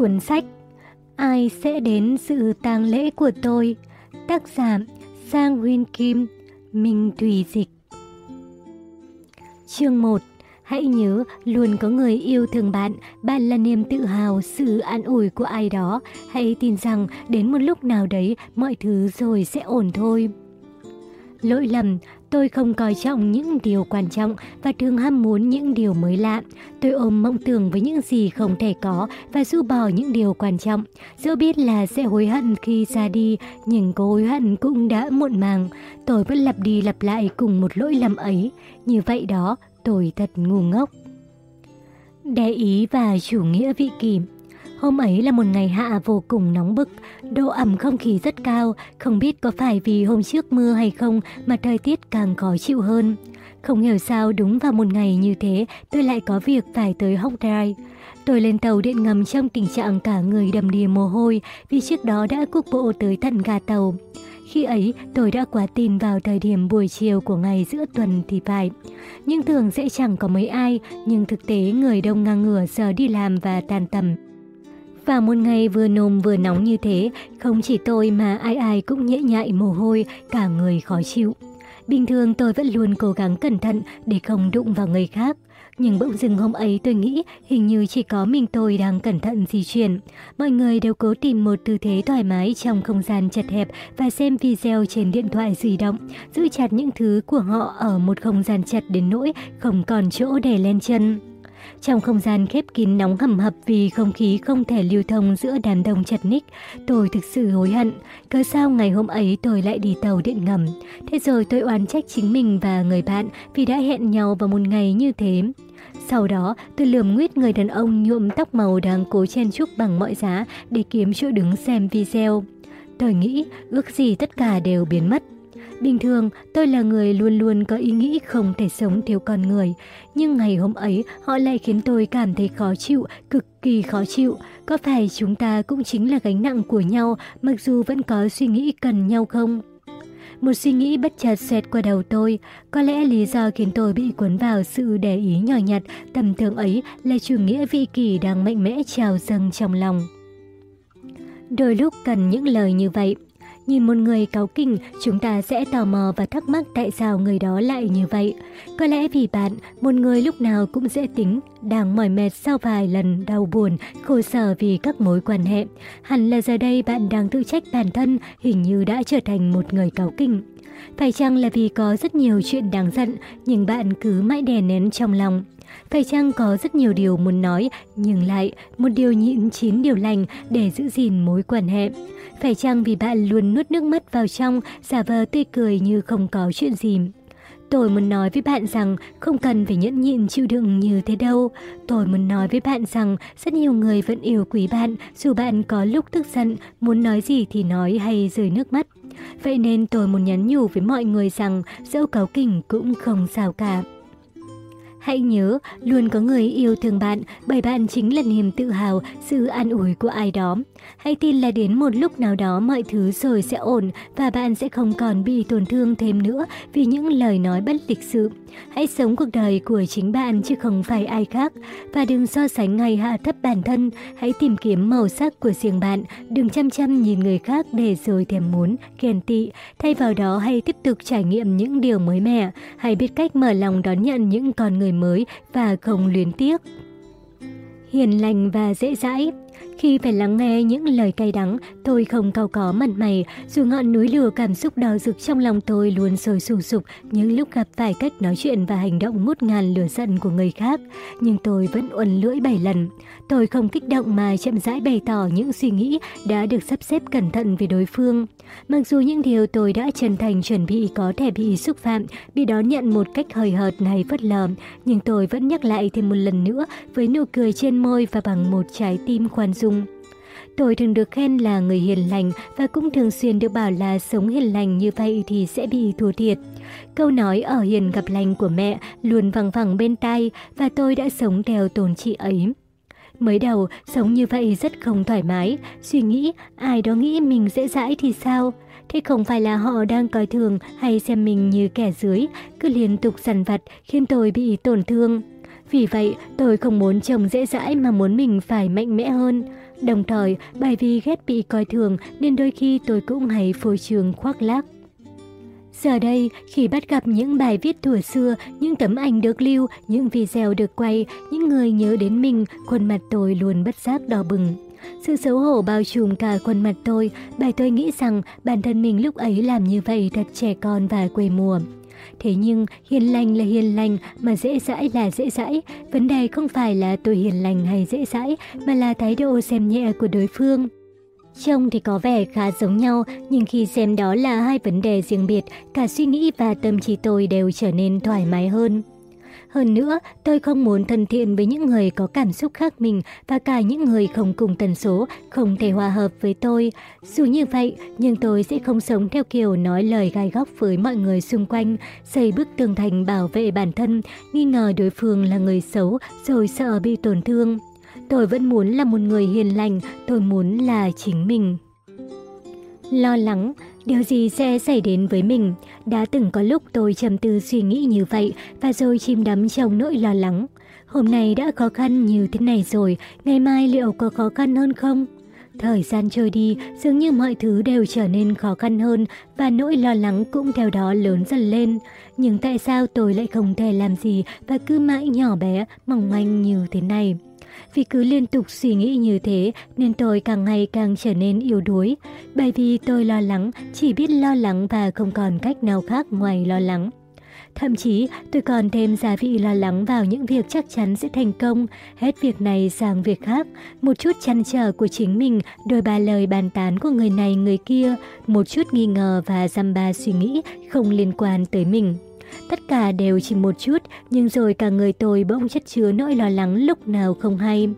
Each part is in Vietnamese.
Cuốn sách Ai sẽ đến sự tang lễ của tôi? Tác giả Sang Win Kim Minh Thùy Dịch Chương 1 Hãy nhớ, luôn có người yêu thương bạn, bạn là niềm tự hào, sự an ủi của ai đó. Hãy tin rằng đến một lúc nào đấy, mọi thứ rồi sẽ ổn thôi. Lỗi lầm, tôi không coi trọng những điều quan trọng và thường ham muốn những điều mới lạ. Tôi ôm mộng tưởng với những gì không thể có và du bỏ những điều quan trọng. Dẫu biết là sẽ hối hận khi ra đi, nhưng có hối hận cũng đã muộn màng. Tôi vẫn lặp đi lặp lại cùng một lỗi lầm ấy. Như vậy đó, tôi thật ngu ngốc. Đe ý và chủ nghĩa vị kỷ Hôm ấy là một ngày hạ vô cùng nóng bức, độ ẩm không khí rất cao, không biết có phải vì hôm trước mưa hay không mà thời tiết càng khó chịu hơn. Không hiểu sao đúng vào một ngày như thế tôi lại có việc phải tới Hochdai. Tôi lên tàu điện ngầm trong tình trạng cả người đầm đìa mồ hôi vì trước đó đã cúc bộ tới tận ga tàu. Khi ấy, tôi đã quá tin vào thời điểm buổi chiều của ngày giữa tuần thì phải. Nhưng thường sẽ chẳng có mấy ai, nhưng thực tế người đông ngang ngửa giờ đi làm và tan tầm. Và một ngày vừa nồm vừa nóng như thế, không chỉ tôi mà ai ai cũng nhễ nhại mồ hôi, cả người khó chịu. Bình thường tôi vẫn luôn cố gắng cẩn thận để không đụng vào người khác. Nhưng bỗng dưng hôm ấy tôi nghĩ hình như chỉ có mình tôi đang cẩn thận di chuyển. Mọi người đều cố tìm một tư thế thoải mái trong không gian chật hẹp và xem video trên điện thoại di động, giữ chặt những thứ của họ ở một không gian chật đến nỗi không còn chỗ để lên chân. Trong không gian khép kín nóng hầm hập vì không khí không thể lưu thông giữa đàn đông chật ních, tôi thực sự hối hận. Cớ sao ngày hôm ấy tôi lại đi tàu điện ngầm. Thế rồi tôi oán trách chính mình và người bạn vì đã hẹn nhau vào một ngày như thế. Sau đó, tôi lườm nguyết người đàn ông nhuộm tóc màu đang cố chen chúc bằng mọi giá để kiếm chỗ đứng xem video. Tôi nghĩ ước gì tất cả đều biến mất. Bình thường, tôi là người luôn luôn có ý nghĩ không thể sống thiếu con người. Nhưng ngày hôm ấy, họ lại khiến tôi cảm thấy khó chịu, cực kỳ khó chịu. Có phải chúng ta cũng chính là gánh nặng của nhau, mặc dù vẫn có suy nghĩ cần nhau không? Một suy nghĩ bất chợt xẹt qua đầu tôi. Có lẽ lý do khiến tôi bị cuốn vào sự để ý nhỏ nhặt, tầm thường ấy là chủ nghĩa vị kỷ đang mạnh mẽ trào dâng trong lòng. Đôi lúc cần những lời như vậy. Nhìn một người cáu kỉnh, chúng ta sẽ tò mò và thắc mắc tại sao người đó lại như vậy. Có lẽ vì bạn, một người lúc nào cũng dễ tính, đang mỏi mệt sau vài lần đau buồn, khổ sở vì các mối quan hệ. Hẳn là giờ đây bạn đang tự trách bản thân, hình như đã trở thành một người cáu kỉnh. Phải chăng là vì có rất nhiều chuyện đáng giận, nhưng bạn cứ mãi đè nén trong lòng. Phải chăng có rất nhiều điều muốn nói, nhưng lại một điều nhịn chín điều lành để giữ gìn mối quan hệ. Phải chăng vì bạn luôn nuốt nước mắt vào trong, giả vờ tươi cười như không có chuyện gì. Tôi muốn nói với bạn rằng không cần phải nhẫn nhịn chịu đựng như thế đâu. Tôi muốn nói với bạn rằng rất nhiều người vẫn yêu quý bạn dù bạn có lúc tức giận, muốn nói gì thì nói hay rơi nước mắt. Vậy nên tôi muốn nhắn nhủ với mọi người rằng dẫu cáu kỉnh cũng không sao cả. Hãy nhớ, luôn có người yêu thương bạn bởi bạn chính là niềm tự hào, sự an ủi của ai đó. Hãy tin là đến một lúc nào đó mọi thứ rồi sẽ ổn và bạn sẽ không còn bị tổn thương thêm nữa vì những lời nói bất lịch sự. Hãy sống cuộc đời của chính bạn chứ không phải ai khác. Và đừng so sánh ngày hạ thấp bản thân. Hãy tìm kiếm màu sắc của riêng bạn. Đừng chăm chăm nhìn người khác để rồi thèm muốn, ghen tị. Thay vào đó hãy tiếp tục trải nghiệm những điều mới mẻ. Hãy biết cách mở lòng đón nhận những con người mới và không luyến tiếc. Hiền lành và dễ dãi khi phải lắng nghe những lời cay đắng, tôi không cao có mặt mày, dù ngọn núi lửa cảm xúc đỏ rực trong lòng tôi luôn sôi sù sục những lúc gặp phải cách nói chuyện và hành động ngút ngàn lửa giận của người khác. Nhưng tôi vẫn uẩn lưỡi bảy lần. Tôi không kích động mà chậm rãi bày tỏ những suy nghĩ đã được sắp xếp cẩn thận về đối phương. Mặc dù những điều tôi đã chân thành chuẩn bị có thể bị xúc phạm, bị đón nhận một cách hời hợt hay phất lờ, nhưng tôi vẫn nhắc lại thêm một lần nữa với nụ cười trên môi và bằng một trái tim khoan dung. Tôi thường được khen là người hiền lành và cũng thường xuyên được bảo là sống hiền lành như vậy thì sẽ bị thua thiệt. Câu nói ở hiền gặp lành của mẹ luôn vẳng vẳng bên tai và tôi đã sống theo tồn trị ấy. Mới đầu, sống như vậy rất không thoải mái, suy nghĩ ai đó nghĩ mình dễ dãi thì sao? Thế không phải là họ đang coi thường hay xem mình như kẻ dưới, cứ liên tục sằn vặt khiến tôi bị tổn thương. Vì vậy, tôi không muốn chồng dễ dãi mà muốn mình phải mạnh mẽ hơn. Đồng thời, bởi vì ghét bị coi thường nên đôi khi tôi cũng hay phô trường khoác lác. Giờ đây, khi bắt gặp những bài viết thủa xưa, những tấm ảnh được lưu, những video được quay, những người nhớ đến mình, khuôn mặt tôi luôn bất giác đỏ bừng. Sự xấu hổ bao trùm cả khuôn mặt tôi, bài tôi nghĩ rằng bản thân mình lúc ấy làm như vậy thật trẻ con và quê mùa. Thế nhưng hiền lành là hiền lành mà dễ dãi là dễ dãi. Vấn đề không phải là tôi hiền lành hay dễ dãi mà là thái độ xem nhẹ của đối phương. Trông thì có vẻ khá giống nhau, nhưng khi xem đó là hai vấn đề riêng biệt, cả suy nghĩ và tâm trí tôi đều trở nên thoải mái hơn. Hơn nữa, tôi không muốn thân thiện với những người có cảm xúc khác mình và cả những người không cùng tần số, không thể hòa hợp với tôi. Dù như vậy, nhưng tôi sẽ không sống theo kiểu nói lời gai góc với mọi người xung quanh, xây bức tường thành bảo vệ bản thân, nghi ngờ đối phương là người xấu rồi sợ bị tổn thương. Tôi vẫn muốn là một người hiền lành, tôi muốn là chính mình. Lo lắng, điều gì sẽ xảy đến với mình? Đã từng có lúc tôi trầm tư suy nghĩ như vậy và rồi chìm đắm trong nỗi lo lắng. Hôm nay đã khó khăn như thế này rồi, ngày mai liệu có khó khăn hơn không? Thời gian trôi đi, dường như mọi thứ đều trở nên khó khăn hơn và nỗi lo lắng cũng theo đó lớn dần lên. Nhưng tại sao tôi lại không thể làm gì và cứ mãi nhỏ bé, mỏng manh như thế này? Vì cứ liên tục suy nghĩ như thế nên tôi càng ngày càng trở nên yếu đuối. Bởi vì tôi lo lắng, chỉ biết lo lắng và không còn cách nào khác ngoài lo lắng. Thậm chí tôi còn thêm gia vị lo lắng vào những việc chắc chắn sẽ thành công, hết việc này sang việc khác, một chút chăn trở của chính mình, đôi ba lời bàn tán của người này người kia, một chút nghi ngờ và dăm ba suy nghĩ không liên quan tới mình. Tất cả đều chỉ một chút, nhưng rồi cả người tôi bỗng chất chứa nỗi lo lắng lúc nào không hay.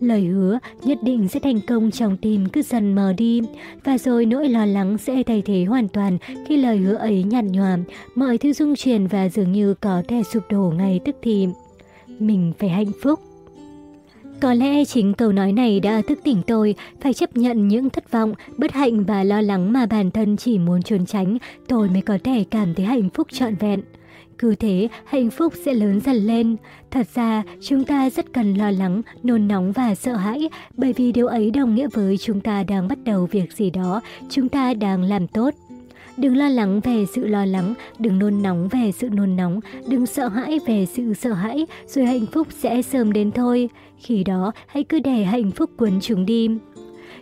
Lời hứa nhất định sẽ thành công trong tim cứ dần mờ đi, và rồi nỗi lo lắng sẽ thay thế hoàn toàn khi lời hứa ấy nhạt nhòa, mọi thứ dung chuyển và dường như có thể sụp đổ ngay tức thì. Mình phải hạnh phúc. Có lẽ chính câu nói này đã thức tỉnh tôi phải chấp nhận những thất vọng, bất hạnh và lo lắng mà bản thân chỉ muốn trốn tránh, tôi mới có thể cảm thấy hạnh phúc trọn vẹn. Cứ thế, hạnh phúc sẽ lớn dần lên. Thật ra, chúng ta rất cần lo lắng, nôn nóng và sợ hãi, bởi vì điều ấy đồng nghĩa với chúng ta đang bắt đầu việc gì đó, chúng ta đang làm tốt. Đừng lo lắng về sự lo lắng, đừng nôn nóng về sự nôn nóng, đừng sợ hãi về sự sợ hãi, rồi hạnh phúc sẽ sớm đến thôi. Khi đó, hãy cứ để hạnh phúc cuốn chúng đi.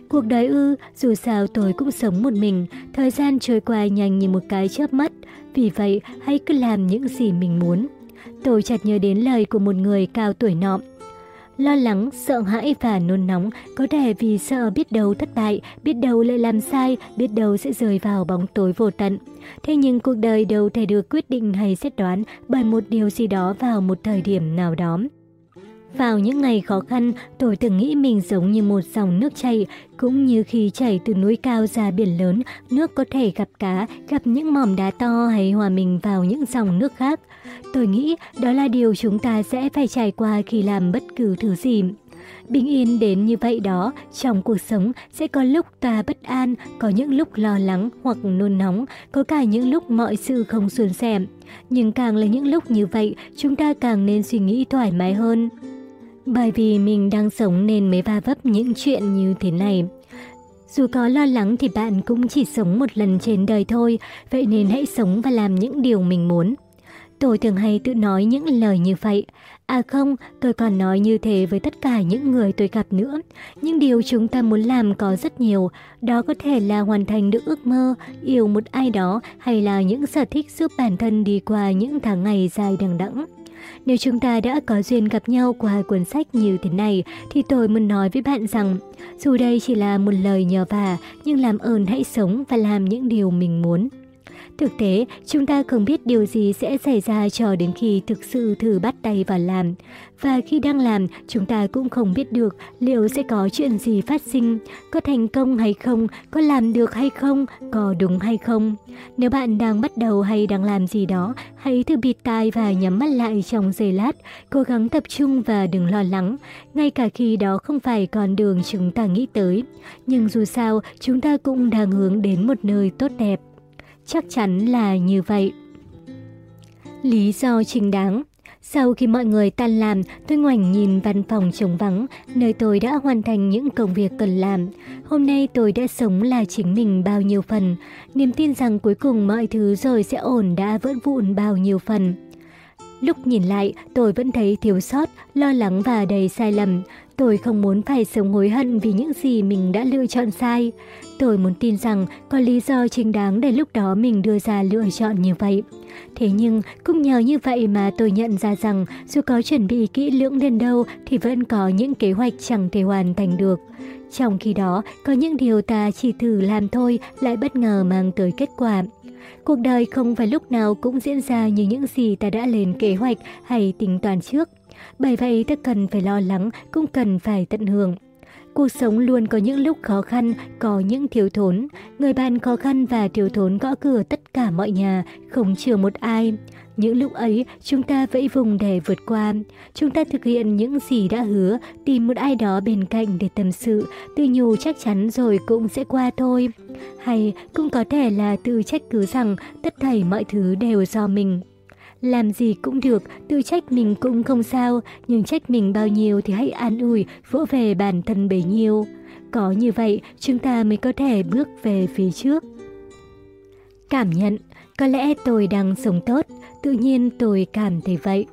Cuộc đời ư, dù sao tôi cũng sống một mình, thời gian trôi qua nhanh như một cái chớp mắt, vì vậy hãy cứ làm những gì mình muốn. Tôi chợt nhớ đến lời của một người cao tuổi nọ. Lo lắng, sợ hãi và nôn nóng có thể vì sợ biết đâu thất bại, biết đâu lại làm sai, biết đâu sẽ rơi vào bóng tối vô tận. Thế nhưng cuộc đời đâu thể được quyết định hay xét đoán bởi một điều gì đó vào một thời điểm nào đó. Vào những ngày khó khăn, tôi từng nghĩ mình giống như một dòng nước chảy, cũng như khi chảy từ núi cao ra biển lớn, nước có thể gặp cá, gặp những mỏm đá to hay hòa mình vào những dòng nước khác. Tôi nghĩ đó là điều chúng ta sẽ phải trải qua khi làm bất cứ thứ gì. Bình yên đến như vậy đó, trong cuộc sống sẽ có lúc ta bất an, có những lúc lo lắng hoặc nôn nóng, có cả những lúc mọi sự không suôn sẻ. Nhưng càng là những lúc như vậy, chúng ta càng nên suy nghĩ thoải mái hơn. Bởi vì mình đang sống nên mới va vấp những chuyện như thế này. Dù có lo lắng thì bạn cũng chỉ sống một lần trên đời thôi, vậy nên hãy sống và làm những điều mình muốn. Tôi thường hay tự nói những lời như vậy. À không, tôi còn nói như thế với tất cả những người tôi gặp nữa. nhưng điều chúng ta muốn làm có rất nhiều. Đó có thể là hoàn thành được ước mơ, yêu một ai đó hay là những sở thích giúp bản thân đi qua những tháng ngày dài đằng đẵng. Nếu chúng ta đã có duyên gặp nhau qua cuốn sách như thế này, thì tôi muốn nói với bạn rằng, dù đây chỉ là một lời nhờ vả, nhưng làm ơn hãy sống và làm những điều mình muốn. Thực tế, chúng ta không biết điều gì sẽ xảy ra cho đến khi thực sự thử bắt tay vào làm. Và khi đang làm, chúng ta cũng không biết được liệu sẽ có chuyện gì phát sinh, có thành công hay không, có làm được hay không, có đúng hay không. Nếu bạn đang bắt đầu hay đang làm gì đó, hãy thử bịt tai và nhắm mắt lại trong giây lát, cố gắng tập trung và đừng lo lắng, ngay cả khi đó không phải con đường chúng ta nghĩ tới. Nhưng dù sao, chúng ta cũng đang hướng đến một nơi tốt đẹp. Chắc chắn là như vậy. Lý do chính đáng Sau khi mọi người tan làm, tôi ngoảnh nhìn văn phòng trống vắng, nơi tôi đã hoàn thành những công việc cần làm. Hôm nay tôi đã sống là chính mình bao nhiêu phần. Niềm tin rằng cuối cùng mọi thứ rồi sẽ ổn đã vỡ vụn bao nhiêu phần. Lúc nhìn lại, tôi vẫn thấy thiếu sót, lo lắng và đầy sai lầm. Tôi không muốn phải sống hối hận vì những gì mình đã lựa chọn sai. Tôi muốn tin rằng có lý do chính đáng để lúc đó mình đưa ra lựa chọn như vậy. Thế nhưng, cũng nhờ như vậy mà tôi nhận ra rằng dù có chuẩn bị kỹ lưỡng đến đâu thì vẫn có những kế hoạch chẳng thể hoàn thành được. Trong khi đó, có những điều ta chỉ thử làm thôi lại bất ngờ mang tới kết quả. Cuộc đời không phải lúc nào cũng diễn ra như những gì ta đã lên kế hoạch hay tính toán trước. Bởi vậy ta cần phải lo lắng, cũng cần phải tận hưởng. Cuộc sống luôn có những lúc khó khăn, có những thiếu thốn. Người bạn khó khăn và thiếu thốn gõ cửa tất cả mọi nhà, không chừa một ai. Những lúc ấy, chúng ta vẫy vùng để vượt qua. Chúng ta thực hiện những gì đã hứa, tìm một ai đó bên cạnh để tâm sự, tự nhủ chắc chắn rồi cũng sẽ qua thôi. Hay cũng có thể là tự trách cứ rằng tất thảy mọi thứ đều do mình. Làm gì cũng được, tự trách mình cũng không sao, nhưng trách mình bao nhiêu thì hãy an ủi, vỗ về bản thân bấy nhiêu. Có như vậy, chúng ta mới có thể bước về phía trước. Cảm nhận, có lẽ tôi đang sống tốt, tự nhiên tôi cảm thấy vậy.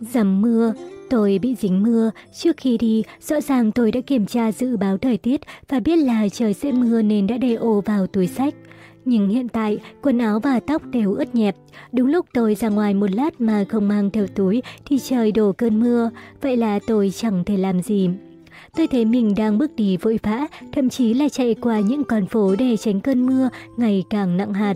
Dầm mưa, tôi bị dính mưa. Trước khi đi, rõ ràng tôi đã kiểm tra dự báo thời tiết và biết là trời sẽ mưa nên đã để ô vào túi sách. Nhưng hiện tại, quần áo và tóc đều ướt nhẹp. Đúng lúc tôi ra ngoài một lát mà không mang theo túi thì trời đổ cơn mưa. Vậy là tôi chẳng thể làm gì. Tôi thấy mình đang bước đi vội vã, thậm chí là chạy qua những con phố để tránh cơn mưa ngày càng nặng hạt.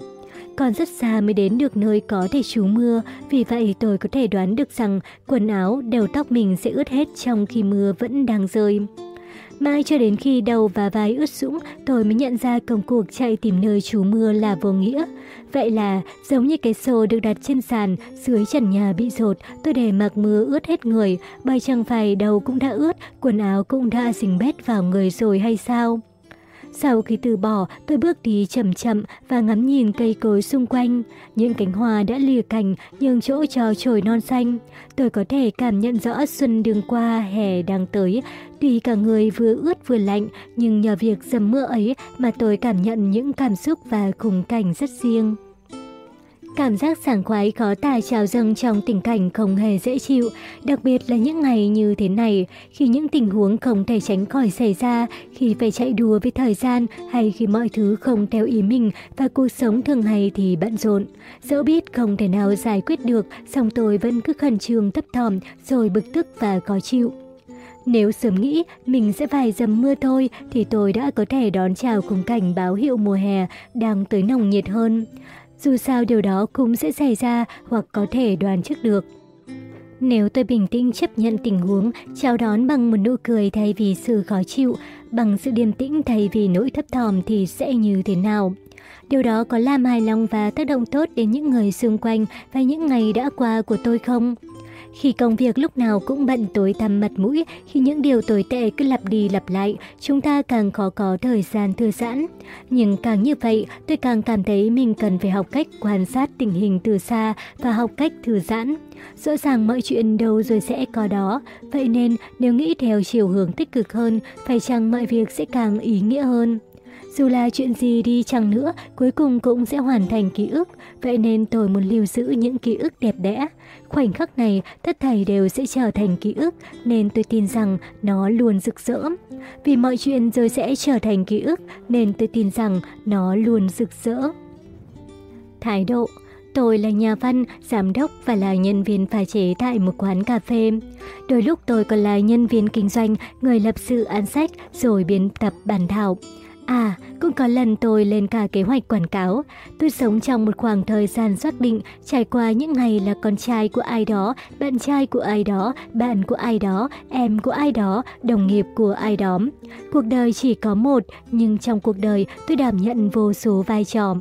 Còn rất xa mới đến được nơi có thể trú mưa, vì vậy tôi có thể đoán được rằng quần áo, đầu tóc mình sẽ ướt hết trong khi mưa vẫn đang rơi. Mãi cho đến khi đầu và vai ướt sũng, tôi mới nhận ra công cuộc chạy tìm nơi trú mưa là vô nghĩa. Vậy là, giống như cái xô được đặt trên sàn, dưới trần nhà bị rột, tôi để mặc mưa ướt hết người, bởi chẳng phải đầu cũng đã ướt, quần áo cũng đã dính bét vào người rồi hay sao? Sau khi từ bỏ, tôi bước đi chậm chậm và ngắm nhìn cây cối xung quanh. Những cánh hoa đã lìa cành, nhường chỗ cho chồi non xanh. Tôi có thể cảm nhận rõ xuân đường qua, hè đang tới. Tuy cả người vừa ướt vừa lạnh, nhưng nhờ việc dầm mưa ấy mà tôi cảm nhận những cảm xúc và khung cảnh rất riêng. Cảm giác sảng khoái khó tài trào dâng trong tình cảnh không hề dễ chịu, đặc biệt là những ngày như thế này, khi những tình huống không thể tránh khỏi xảy ra, khi phải chạy đùa với thời gian hay khi mọi thứ không theo ý mình và cuộc sống thường ngày thì bận rộn. Dẫu biết không thể nào giải quyết được, song tôi vẫn cứ khẩn trương thấp thỏm rồi bực tức và khó chịu. Nếu sớm nghĩ mình sẽ phải dầm mưa thôi thì tôi đã có thể đón chào khung cảnh báo hiệu mùa hè đang tới nồng nhiệt hơn. Dù sao điều đó cũng sẽ xảy ra hoặc có thể đoán trước được. Nếu tôi bình tĩnh chấp nhận tình huống, chào đón bằng một nụ cười thay vì sự khó chịu, bằng sự điềm tĩnh thay vì nỗi thấp thỏm thì sẽ như thế nào? Điều đó có làm hài lòng và tác động tốt đến những người xung quanh và những ngày đã qua của tôi không? Khi công việc lúc nào cũng bận tối tăm mặt mũi, khi những điều tồi tệ cứ lặp đi lặp lại, chúng ta càng khó có thời gian thư giãn. Nhưng càng như vậy, tôi càng cảm thấy mình cần phải học cách quan sát tình hình từ xa và học cách thư giãn. Rõ ràng mọi chuyện đâu rồi sẽ có đó, vậy nên nếu nghĩ theo chiều hướng tích cực hơn, phải chăng mọi việc sẽ càng ý nghĩa hơn. Dù là chuyện gì đi chăng nữa, cuối cùng cũng sẽ hoàn thành ký ức, vậy nên tôi muốn lưu giữ những ký ức đẹp đẽ. Khoảnh khắc này, tất thảy đều sẽ trở thành ký ức, nên tôi tin rằng nó luôn rực rỡ. Vì mọi chuyện rồi sẽ trở thành ký ức, nên tôi tin rằng nó luôn rực rỡ. Thái độ Tôi là nhà văn, giám đốc và là nhân viên pha chế tại một quán cà phê. Đôi lúc tôi còn là nhân viên kinh doanh, người lập sự án sách rồi biên tập bản thảo. À, cũng có lần tôi lên cả kế hoạch quảng cáo. Tôi sống trong một khoảng thời gian xác định, trải qua những ngày là con trai của ai đó, bạn trai của ai đó, bạn của ai đó, em của ai đó, đồng nghiệp của ai đó. Cuộc đời chỉ có một, nhưng trong cuộc đời tôi đảm nhận vô số vai trò.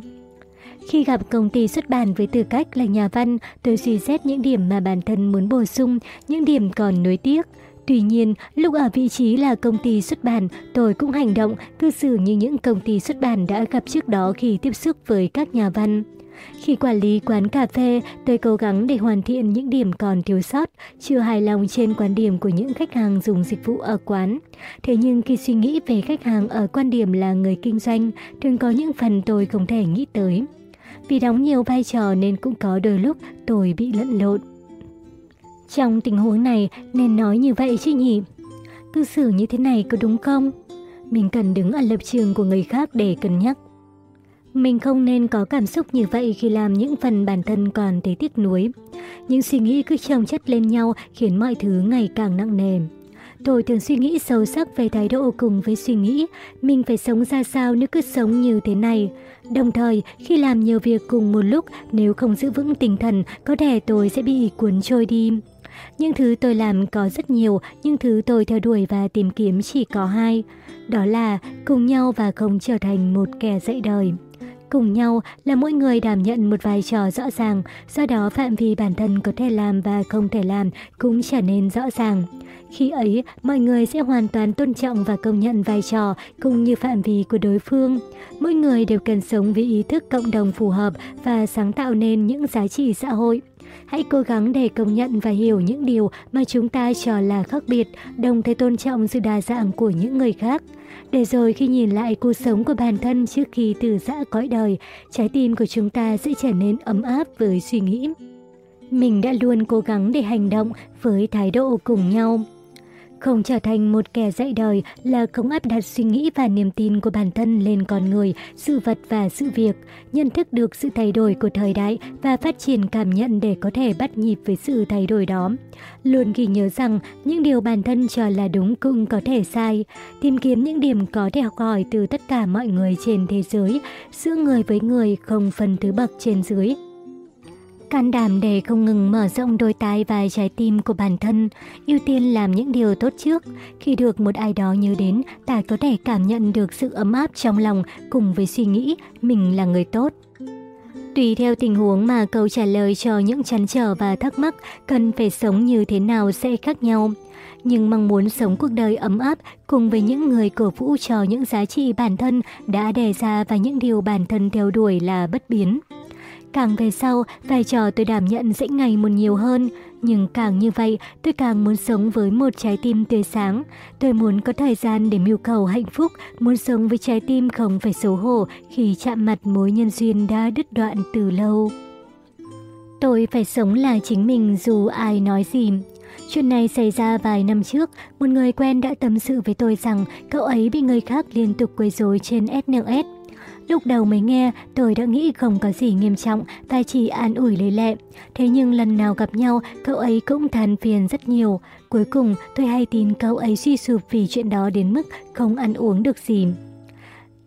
Khi gặp công ty xuất bản với tư cách là nhà văn, tôi suy xét những điểm mà bản thân muốn bổ sung, những điểm còn nuối tiếc. Tuy nhiên, lúc ở vị trí là công ty xuất bản, tôi cũng hành động, cư xử như những công ty xuất bản đã gặp trước đó khi tiếp xúc với các nhà văn. Khi quản lý quán cà phê, tôi cố gắng để hoàn thiện những điểm còn thiếu sót, chưa hài lòng trên quan điểm của những khách hàng dùng dịch vụ ở quán. Thế nhưng khi suy nghĩ về khách hàng ở quan điểm là người kinh doanh, thường có những phần tôi không thể nghĩ tới. Vì đóng nhiều vai trò nên cũng có đôi lúc tôi bị lẫn lộn. Trong tình huống này nên nói như vậy chứ nhỉ? Cư xử như thế này có đúng không? Mình cần đứng ở lập trường của người khác để cân nhắc. Mình không nên có cảm xúc như vậy khi làm những phần bản thân còn thấy tiếc nuối. Những suy nghĩ cứ chồng chất lên nhau khiến mọi thứ ngày càng nặng nề. Tôi thường suy nghĩ sâu sắc về thái độ cùng với suy nghĩ mình phải sống ra sao nếu cứ sống như thế này. Đồng thời, khi làm nhiều việc cùng một lúc, nếu không giữ vững tinh thần, có thể tôi sẽ bị cuốn trôi đi. Những thứ tôi làm có rất nhiều, nhưng thứ tôi theo đuổi và tìm kiếm chỉ có hai. Đó là cùng nhau và không trở thành một kẻ dạy đời. Cùng nhau là mỗi người đảm nhận một vai trò rõ ràng, do đó phạm vi bản thân có thể làm và không thể làm cũng trở nên rõ ràng. Khi ấy, mọi người sẽ hoàn toàn tôn trọng và công nhận vai trò cũng như phạm vi của đối phương. Mỗi người đều cần sống với ý thức cộng đồng phù hợp và sáng tạo nên những giá trị xã hội. Hãy cố gắng để công nhận và hiểu những điều mà chúng ta cho là khác biệt, đồng thời tôn trọng sự đa dạng của những người khác. Để rồi khi nhìn lại cuộc sống của bản thân trước khi từ giã cõi đời, trái tim của chúng ta sẽ trở nên ấm áp với suy nghĩ. Mình đã luôn cố gắng để hành động với thái độ cùng nhau. Không trở thành một kẻ dạy đời là không áp đặt suy nghĩ và niềm tin của bản thân lên con người, sự vật và sự việc, nhận thức được sự thay đổi của thời đại và phát triển cảm nhận để có thể bắt nhịp với sự thay đổi đó. Luôn ghi nhớ rằng những điều bản thân cho là đúng cũng có thể sai, tìm kiếm những điểm có thể học hỏi từ tất cả mọi người trên thế giới, giữa người với người không phân thứ bậc trên dưới. Can đảm để không ngừng mở rộng đôi tai và trái tim của bản thân, ưu tiên làm những điều tốt trước. Khi được một ai đó nhớ đến, ta có thể cảm nhận được sự ấm áp trong lòng cùng với suy nghĩ mình là người tốt. Tùy theo tình huống mà câu trả lời cho những chăn trở và thắc mắc cần phải sống như thế nào sẽ khác nhau. Nhưng mong muốn sống cuộc đời ấm áp cùng với những người cổ vũ cho những giá trị bản thân đã đề ra và những điều bản thân theo đuổi là bất biến. Càng về sau, vai trò tôi đảm nhận sẽ ngày một nhiều hơn. Nhưng càng như vậy, tôi càng muốn sống với một trái tim tươi sáng. Tôi muốn có thời gian để mưu cầu hạnh phúc, muốn sống với trái tim không phải xấu hổ khi chạm mặt mối nhân duyên đã đứt đoạn từ lâu. Tôi phải sống là chính mình dù ai nói gì. Chuyện này xảy ra vài năm trước, một người quen đã tâm sự với tôi rằng cậu ấy bị người khác liên tục quấy rối trên SNS. Lúc đầu mới nghe, tôi đã nghĩ không có gì nghiêm trọng và chỉ an ủi lấy lệ. Thế nhưng lần nào gặp nhau, cậu ấy cũng than phiền rất nhiều. Cuối cùng, tôi hay tin cậu ấy suy sụp vì chuyện đó đến mức không ăn uống được gì.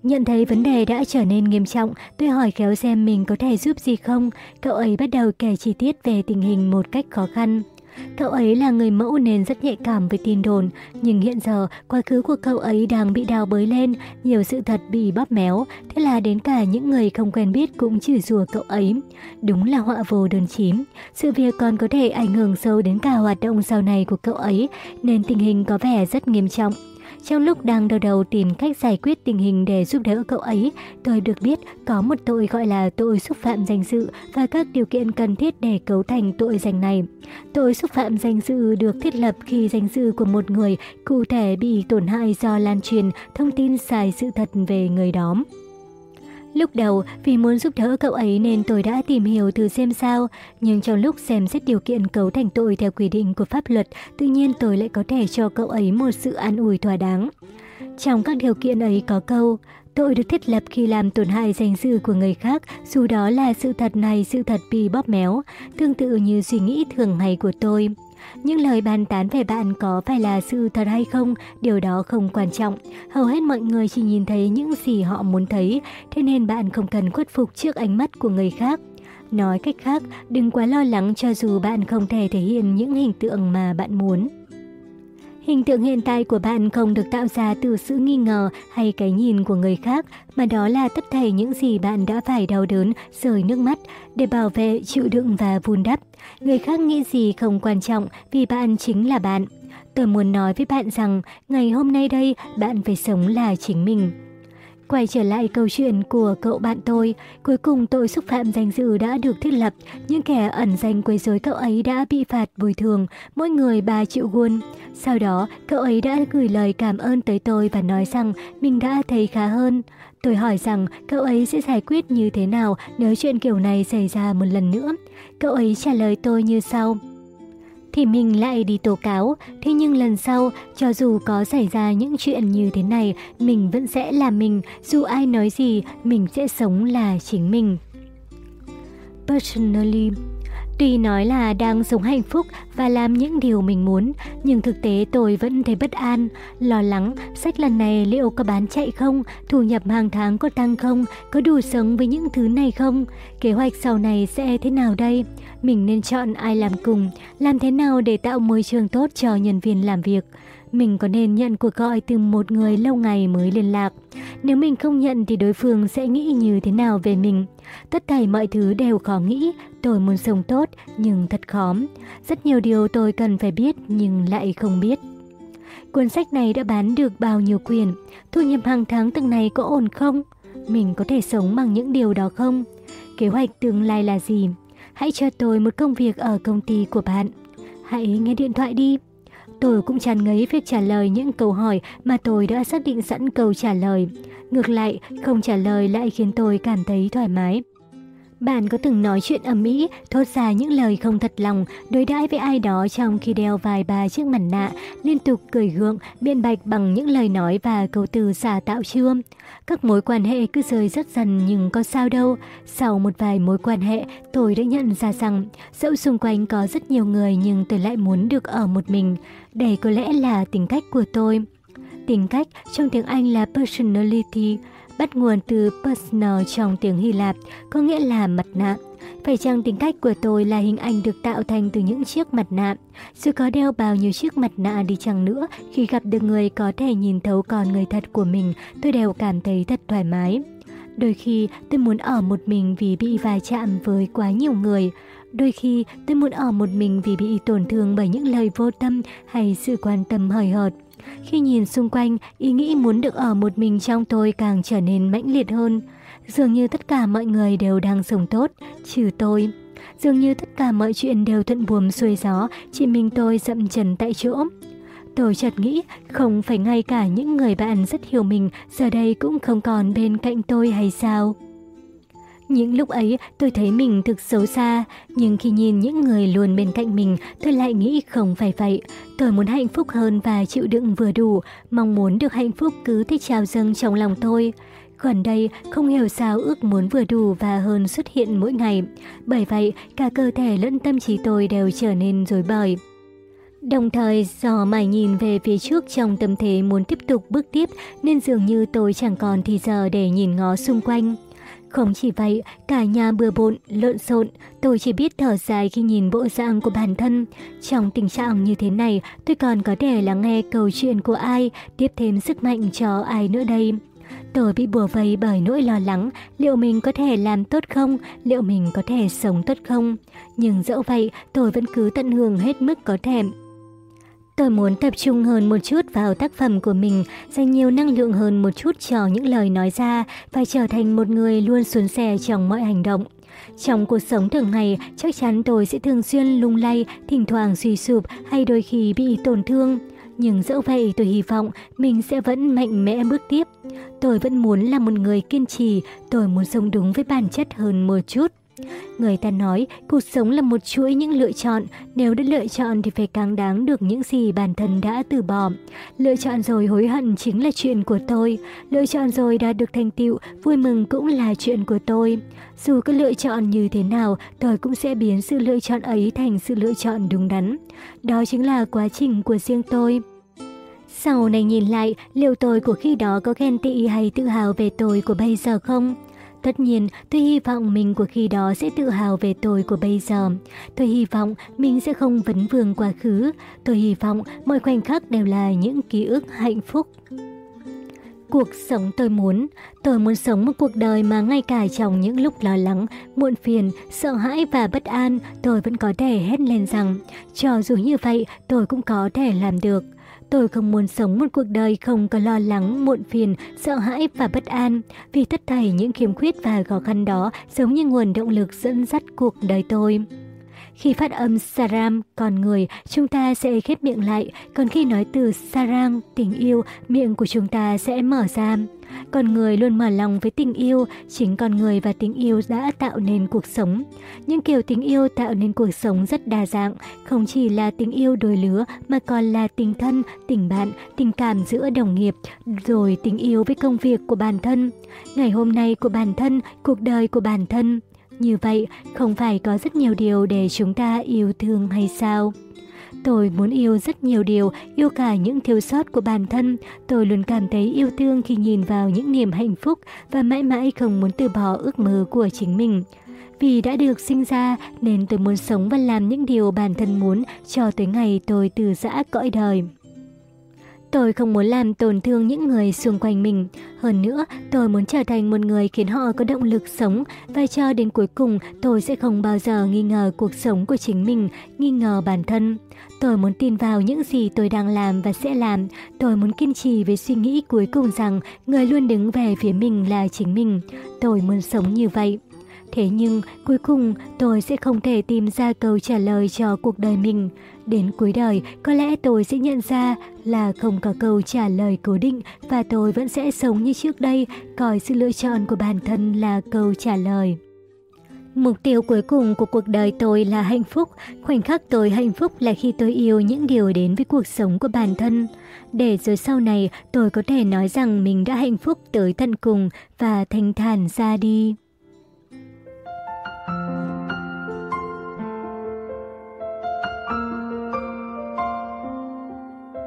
Nhận thấy vấn đề đã trở nên nghiêm trọng, tôi hỏi khéo xem mình có thể giúp gì không. Cậu ấy bắt đầu kể chi tiết về tình hình một cách khó khăn. Cậu ấy là người mẫu nên rất nhạy cảm với tin đồn, nhưng hiện giờ quá khứ của cậu ấy đang bị đào bới lên, nhiều sự thật bị bóp méo, thế là đến cả những người không quen biết cũng chửi rủa cậu ấy. Đúng là họa vô đơn chím. Sự việc còn có thể ảnh hưởng sâu đến cả hoạt động sau này của cậu ấy, nên tình hình có vẻ rất nghiêm trọng. Trong lúc đang đầu đầu tìm cách giải quyết tình hình để giúp đỡ cậu ấy, tôi được biết có một tội gọi là tội xúc phạm danh dự và các điều kiện cần thiết để cấu thành tội danh này. Tội xúc phạm danh dự được thiết lập khi danh dự của một người cụ thể bị tổn hại do lan truyền thông tin sai sự thật về người đó. Lúc đầu, vì muốn giúp đỡ cậu ấy nên tôi đã tìm hiểu thử xem sao, nhưng trong lúc xem xét điều kiện cấu thành tội theo quy định của pháp luật, tự nhiên tôi lại có thể cho cậu ấy một sự an ủi thỏa đáng. Trong các điều kiện ấy có câu, tội được thiết lập khi làm tổn hại danh dự của người khác, dù đó là sự thật này sự thật bị bóp méo, tương tự như suy nghĩ thường ngày của tôi. Những lời bàn tán về bạn có phải là sự thật hay không, điều đó không quan trọng. Hầu hết mọi người chỉ nhìn thấy những gì họ muốn thấy, thế nên bạn không cần khuất phục trước ánh mắt của người khác. Nói cách khác, đừng quá lo lắng cho dù bạn không thể thể hiện những hình tượng mà bạn muốn. Hình tượng hiện tại của bạn không được tạo ra từ sự nghi ngờ hay cái nhìn của người khác, mà đó là tất thảy những gì bạn đã phải đau đớn, rời nước mắt để bảo vệ, chịu đựng và vun đắp. Người khác nghĩ gì không quan trọng vì bạn chính là bạn. Tôi muốn nói với bạn rằng ngày hôm nay đây bạn phải sống là chính mình. Quay trở lại câu chuyện của cậu bạn tôi, cuối cùng tội xúc phạm danh dự đã được thiết lập, những kẻ ẩn danh quấy rối cậu ấy đã bị phạt bồi thường, mỗi người 3 triệu won. Sau đó, cậu ấy đã gửi lời cảm ơn tới tôi và nói rằng mình đã thấy khá hơn. Tôi hỏi rằng cậu ấy sẽ giải quyết như thế nào nếu chuyện kiểu này xảy ra một lần nữa. Cậu ấy trả lời tôi như sau thì mình lại đi tố cáo. Thế nhưng lần sau, cho dù có xảy ra những chuyện như thế này, mình vẫn sẽ là mình, dù ai nói gì, mình sẽ sống là chính mình. Personally Tuy nói là đang sống hạnh phúc và làm những điều mình muốn, nhưng thực tế tôi vẫn thấy bất an, lo lắng sách lần này liệu có bán chạy không, thu nhập hàng tháng có tăng không, có đủ sống với những thứ này không, kế hoạch sau này sẽ thế nào đây, mình nên chọn ai làm cùng, làm thế nào để tạo môi trường tốt cho nhân viên làm việc. Mình có nên nhận cuộc gọi từ một người lâu ngày mới liên lạc. Nếu mình không nhận thì đối phương sẽ nghĩ như thế nào về mình. Tất cả mọi thứ đều khó nghĩ, tôi muốn sống tốt nhưng thật khó. Rất nhiều điều tôi cần phải biết nhưng lại không biết. Cuốn sách này đã bán được bao nhiêu quyển? Thu nhập hàng tháng từng này có ổn không? Mình có thể sống bằng những điều đó không? Kế hoạch tương lai là gì? Hãy cho tôi một công việc ở công ty của bạn. Hãy nghe điện thoại đi. Tôi cũng tràn ngấy việc trả lời những câu hỏi mà tôi đã xác định sẵn câu trả lời. Ngược lại, không trả lời lại khiến tôi cảm thấy thoải mái. Bạn có từng nói chuyện ầm ĩ, thốt ra những lời không thật lòng, đối đãi với ai đó trong khi đeo vài ba chiếc mặt nạ, liên tục cười gượng, biện bạch bằng những lời nói và câu từ giả tạo chưa? Các mối quan hệ cứ rơi rất dần nhưng có sao đâu. Sau một vài mối quan hệ, tôi đã nhận ra rằng dẫu xung quanh có rất nhiều người nhưng tôi lại muốn được ở một mình. Đây có lẽ là tính cách của tôi. Tính cách trong tiếng Anh là personality, bắt nguồn từ personal trong tiếng Hy Lạp, có nghĩa là mặt nạ. Phải chăng tính cách của tôi là hình ảnh được tạo thành từ những chiếc mặt nạ? Dù có đeo bao nhiêu chiếc mặt nạ đi chăng nữa, khi gặp được người có thể nhìn thấu con người thật của mình, tôi đều cảm thấy thật thoải mái. Đôi khi tôi muốn ở một mình vì bị va chạm với quá nhiều người. Đôi khi tôi muốn ở một mình vì bị tổn thương bởi những lời vô tâm hay sự quan tâm hời hợt. Khi nhìn xung quanh, ý nghĩ muốn được ở một mình trong tôi càng trở nên mãnh liệt hơn. Dường như tất cả mọi người đều đang sống tốt, trừ tôi. Dường như tất cả mọi chuyện đều thuận buồm xuôi gió, chỉ mình tôi dậm chân tại chỗ. Tôi chợt nghĩ, không phải ngay cả những người bạn rất hiểu mình giờ đây cũng không còn bên cạnh tôi hay sao? Những lúc ấy tôi thấy mình thực xấu xa, nhưng khi nhìn những người luôn bên cạnh mình, tôi lại nghĩ không phải vậy. Tôi muốn hạnh phúc hơn và chịu đựng vừa đủ, mong muốn được hạnh phúc cứ thích trào dâng trong lòng tôi. Gần đây, không hiểu sao ước muốn vừa đủ và hơn xuất hiện mỗi ngày. Bởi vậy, cả cơ thể lẫn tâm trí tôi đều trở nên rối bời. Đồng thời, do mải nhìn về phía trước trong tâm thế muốn tiếp tục bước tiếp nên dường như tôi chẳng còn thì giờ để nhìn ngó xung quanh. Không chỉ vậy, cả nhà bừa bộn, lộn xộn, tôi chỉ biết thở dài khi nhìn bộ dạng của bản thân. Trong tình trạng như thế này, tôi còn có thể lắng nghe câu chuyện của ai, tiếp thêm sức mạnh cho ai nữa đây. Tôi bị bùa vây bởi nỗi lo lắng, liệu mình có thể làm tốt không, liệu mình có thể sống tốt không. Nhưng dẫu vậy, tôi vẫn cứ tận hưởng hết mức có thể. Tôi muốn tập trung hơn một chút vào tác phẩm của mình, dành nhiều năng lượng hơn một chút cho những lời nói ra và trở thành một người luôn xuân sẻ trong mọi hành động. Trong cuộc sống thường ngày, chắc chắn tôi sẽ thường xuyên lung lay, thỉnh thoảng suy sụp hay đôi khi bị tổn thương. Nhưng dẫu vậy tôi hy vọng mình sẽ vẫn mạnh mẽ bước tiếp. Tôi vẫn muốn là một người kiên trì, tôi muốn sống đúng với bản chất hơn một chút. Người ta nói cuộc sống là một chuỗi những lựa chọn, nếu đã lựa chọn thì phải càng đáng được những gì bản thân đã từ bỏ. Lựa chọn rồi hối hận chính là chuyện của tôi, lựa chọn rồi đã được thành tựu, vui mừng cũng là chuyện của tôi. Dù có lựa chọn như thế nào, tôi cũng sẽ biến sự lựa chọn ấy thành sự lựa chọn đúng đắn. Đó chính là quá trình của riêng tôi. Sau này nhìn lại, liệu tôi của khi đó có ghen tị hay tự hào về tôi của bây giờ không? Tất nhiên, tôi hy vọng mình của khi đó sẽ tự hào về tôi của bây giờ. Tôi hy vọng mình sẽ không vấn vương quá khứ. Tôi hy vọng mọi khoảnh khắc đều là những ký ức hạnh phúc. Cuộc sống tôi muốn, tôi muốn sống một cuộc đời mà ngay cả trong những lúc lo lắng, muộn phiền, sợ hãi và bất an, tôi vẫn có thể hét lên rằng, cho dù như vậy, tôi cũng có thể làm được. Tôi không muốn sống một cuộc đời không có lo lắng, muộn phiền, sợ hãi và bất an. Vì tất thảy những khiếm khuyết và khó khăn đó giống như nguồn động lực dẫn dắt cuộc đời tôi. Khi phát âm Saram, con người, chúng ta sẽ khép miệng lại, còn khi nói từ Sarang, tình yêu, miệng của chúng ta sẽ mở ra. Con người luôn mở lòng với tình yêu, chính con người và tình yêu đã tạo nên cuộc sống. Những kiểu tình yêu tạo nên cuộc sống rất đa dạng, không chỉ là tình yêu đôi lứa mà còn là tình thân, tình bạn, tình cảm giữa đồng nghiệp, rồi tình yêu với công việc của bản thân. Ngày hôm nay của bản thân, cuộc đời của bản thân. Như vậy, không phải có rất nhiều điều để chúng ta yêu thương hay sao? Tôi muốn yêu rất nhiều điều, yêu cả những thiếu sót của bản thân. Tôi luôn cảm thấy yêu thương khi nhìn vào những niềm hạnh phúc và mãi mãi không muốn từ bỏ ước mơ của chính mình. Vì đã được sinh ra nên tôi muốn sống và làm những điều bản thân muốn cho tới ngày tôi từ giã cõi đời. Tôi không muốn làm tổn thương những người xung quanh mình. Hơn nữa, tôi muốn trở thành một người khiến họ có động lực sống và cho đến cuối cùng tôi sẽ không bao giờ nghi ngờ cuộc sống của chính mình, nghi ngờ bản thân. Tôi muốn tin vào những gì tôi đang làm và sẽ làm. Tôi muốn kiên trì với suy nghĩ cuối cùng rằng người luôn đứng về phía mình là chính mình. Tôi muốn sống như vậy. Thế nhưng, cuối cùng tôi sẽ không thể tìm ra câu trả lời cho cuộc đời mình. Đến cuối đời, có lẽ tôi sẽ nhận ra là không có câu trả lời cố định và tôi vẫn sẽ sống như trước đây, coi sự lựa chọn của bản thân là câu trả lời. Mục tiêu cuối cùng của cuộc đời tôi là hạnh phúc. Khoảnh khắc tôi hạnh phúc là khi tôi yêu những điều đến với cuộc sống của bản thân. Để rồi sau này tôi có thể nói rằng mình đã hạnh phúc tới tận cùng và thanh thản ra đi.